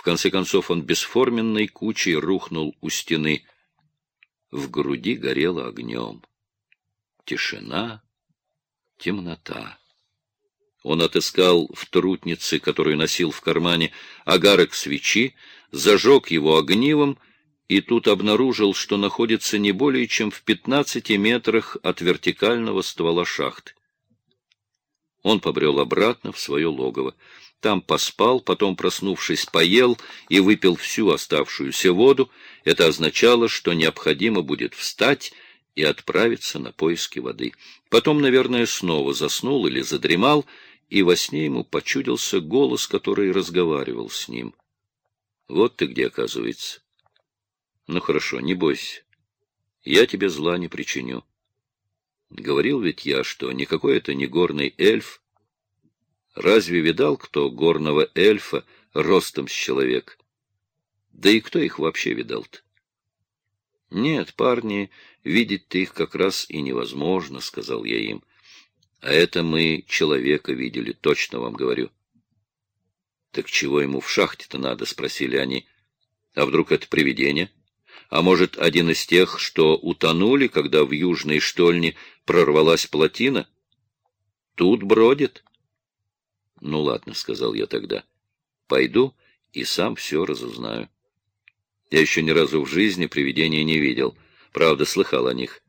В конце концов он бесформенной кучей рухнул у стены. В груди горело огнем. Тишина, темнота. Он отыскал в трутнице, которую носил в кармане, агарок свечи, зажег его огнивом и тут обнаружил, что находится не более чем в 15 метрах от вертикального ствола шахты. Он побрел обратно в свое логово. Там поспал, потом, проснувшись, поел и выпил всю оставшуюся воду. Это означало, что необходимо будет встать и отправиться на поиски воды. Потом, наверное, снова заснул или задремал, и во сне ему почудился голос, который разговаривал с ним. Вот ты где, оказывается. Ну хорошо, не бойся. Я тебе зла не причиню. Говорил ведь я, что никакой это не горный эльф. Разве видал кто горного эльфа ростом с человек? Да и кто их вообще видал-то? Нет, парни, видеть-то их как раз и невозможно, — сказал я им. А это мы человека видели, точно вам говорю. Так чего ему в шахте-то надо, — спросили они. А вдруг это привидение? А может, один из тех, что утонули, когда в южной штольне прорвалась плотина? Тут бродит. Ну ладно, — сказал я тогда. Пойду и сам все разузнаю. Я еще ни разу в жизни привидения не видел. Правда, слыхал о них.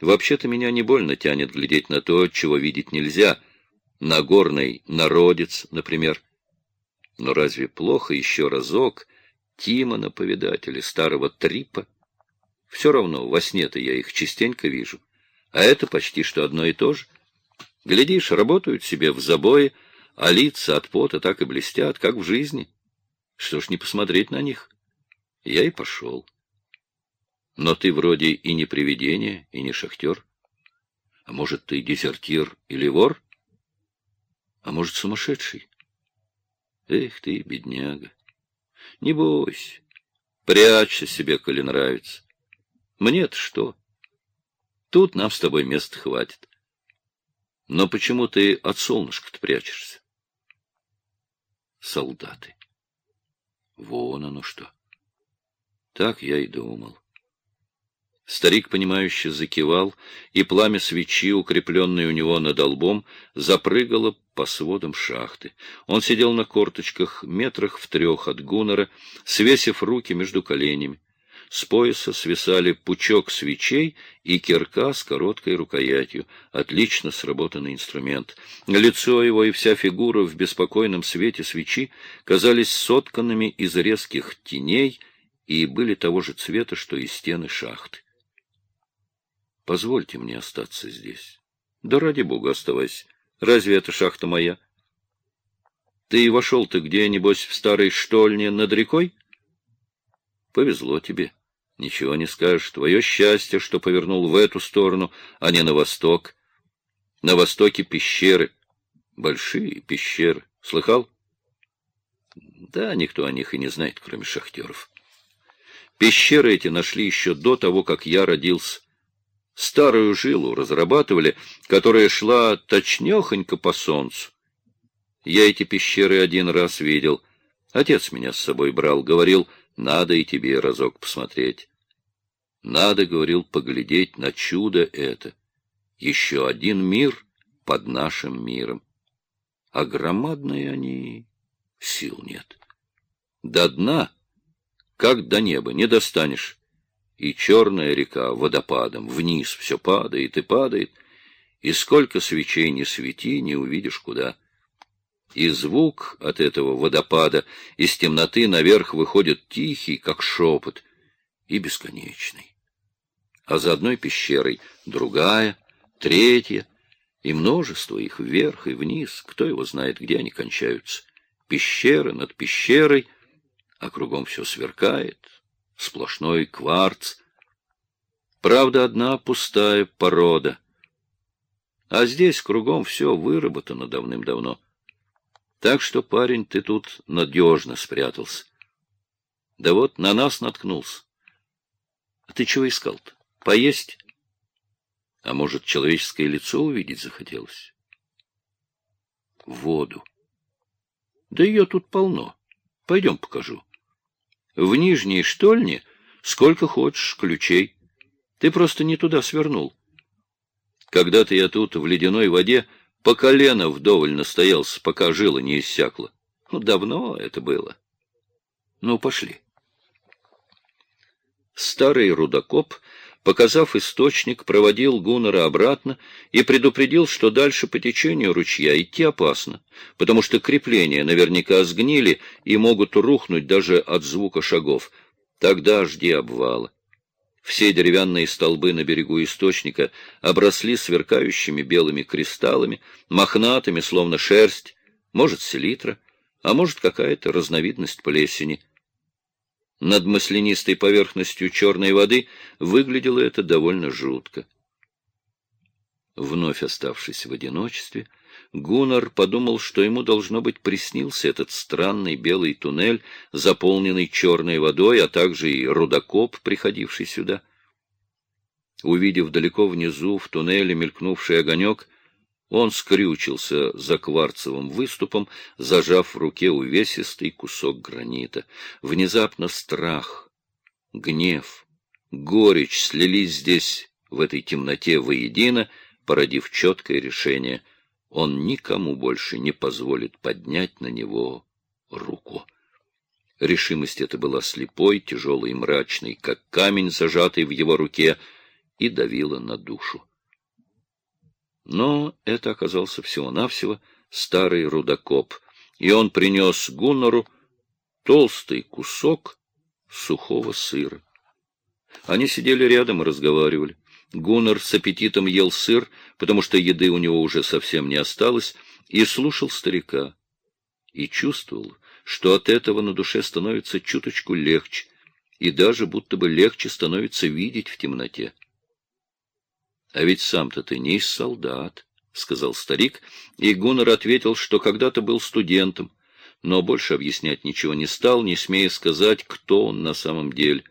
Вообще-то меня не больно тянет глядеть на то, чего видеть нельзя. На горный народец, например. Но разве плохо еще разок Тимона повидать или старого Трипа? Все равно, во сне-то я их частенько вижу. А это почти что одно и то же. Глядишь, работают себе в забое, а лица от пота так и блестят, как в жизни. Что ж не посмотреть на них? Я и пошел. Но ты вроде и не привидение, и не шахтер. А может, ты дезертир или вор? А может, сумасшедший? Эх ты, бедняга. Не бойся. Прячься себе, коли нравится. Мне-то что? Тут нам с тобой места хватит. Но почему ты от солнышка-то прячешься? Солдаты. Вон оно что. Так я и думал. Старик, понимающе закивал, и пламя свечи, укрепленное у него над лбом, запрыгало по сводам шахты. Он сидел на корточках, метрах в трех от Гуннера, свесив руки между коленями. С пояса свисали пучок свечей и кирка с короткой рукоятью. Отлично сработанный инструмент. Лицо его и вся фигура в беспокойном свете свечи казались сотканными из резких теней и были того же цвета, что и стены шахты. Позвольте мне остаться здесь. Да ради бога оставайся. Разве это шахта моя? Ты вошел-то где, небось, в старой штольне над рекой? Повезло тебе. Ничего не скажешь. Твое счастье, что повернул в эту сторону, а не на восток. На востоке пещеры. Большие пещеры. Слыхал? Да, никто о них и не знает, кроме шахтеров. Пещеры эти нашли еще до того, как я родился старую жилу разрабатывали, которая шла точнёхонько по солнцу. Я эти пещеры один раз видел. Отец меня с собой брал, говорил, надо и тебе разок посмотреть. Надо, говорил, поглядеть на чудо это. Еще один мир под нашим миром. А громадные они, сил нет. До дна, как до неба, не достанешь и черная река водопадом, вниз все падает и падает, и сколько свечей не свети, не увидишь куда. И звук от этого водопада из темноты наверх выходит тихий, как шепот, и бесконечный. А за одной пещерой другая, третья, и множество их вверх и вниз, кто его знает, где они кончаются. Пещера над пещерой, а кругом все сверкает, сплошной кварц. Правда, одна пустая порода. А здесь кругом все выработано давным-давно. Так что, парень, ты тут надежно спрятался. Да вот на нас наткнулся. А ты чего искал-то? Поесть? А может, человеческое лицо увидеть захотелось? Воду. Да ее тут полно. Пойдем покажу. В нижней штольне сколько хочешь ключей. Ты просто не туда свернул. Когда-то я тут в ледяной воде по колено вдоволь настоялся, пока жила не иссякла. Ну, давно это было. Ну, пошли. Старый рудокоп, показав источник, проводил Гуннера обратно и предупредил, что дальше по течению ручья идти опасно, потому что крепления наверняка сгнили и могут рухнуть даже от звука шагов. Тогда жди обвала. Все деревянные столбы на берегу источника обросли сверкающими белыми кристаллами, мохнатыми, словно шерсть, может, селитра, а может, какая-то разновидность плесени — над маслянистой поверхностью черной воды выглядело это довольно жутко. Вновь оставшись в одиночестве, Гуннар подумал, что ему, должно быть, приснился этот странный белый туннель, заполненный черной водой, а также и рудокоп, приходивший сюда. Увидев далеко внизу в туннеле мелькнувший огонек, он скрючился за кварцевым выступом, зажав в руке увесистый кусок гранита. Внезапно страх, гнев, горечь слились здесь, в этой темноте воедино, породив четкое решение. Он никому больше не позволит поднять на него руку. Решимость эта была слепой, тяжелой и мрачной, как камень, зажатый в его руке, и давила на душу. Но это оказался всего-навсего старый рудокоп, и он принес Гуннору толстый кусок сухого сыра. Они сидели рядом и разговаривали. Гуннар с аппетитом ел сыр, потому что еды у него уже совсем не осталось, и слушал старика. И чувствовал, что от этого на душе становится чуточку легче, и даже будто бы легче становится видеть в темноте. А ведь сам-то ты не солдат, — сказал старик, и Гуннер ответил, что когда-то был студентом, но больше объяснять ничего не стал, не смея сказать, кто он на самом деле.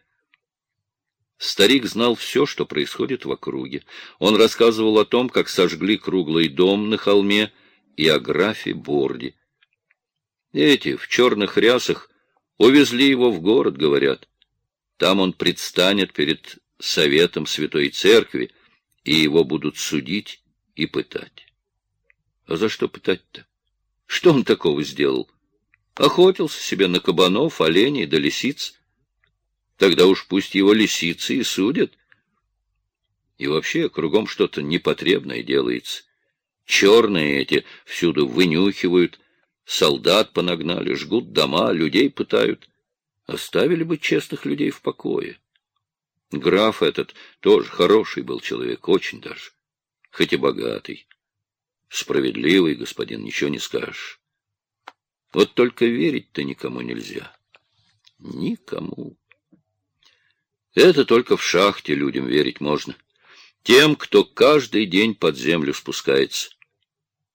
Старик знал все, что происходит в округе. Он рассказывал о том, как сожгли круглый дом на холме, и о графе Борди. Эти в черных рясах увезли его в город, говорят. Там он предстанет перед советом Святой Церкви, и его будут судить и пытать. А за что пытать-то? Что он такого сделал? Охотился себе на кабанов, оленей да лисиц. Тогда уж пусть его лисицы и судят. И вообще кругом что-то непотребное делается. Черные эти всюду вынюхивают, солдат понагнали, жгут дома, людей пытают. Оставили бы честных людей в покое. Граф этот тоже хороший был человек, очень даже, хоть и богатый. Справедливый господин, ничего не скажешь. Вот только верить-то никому нельзя. Никому. Это только в шахте людям верить можно. Тем, кто каждый день под землю спускается.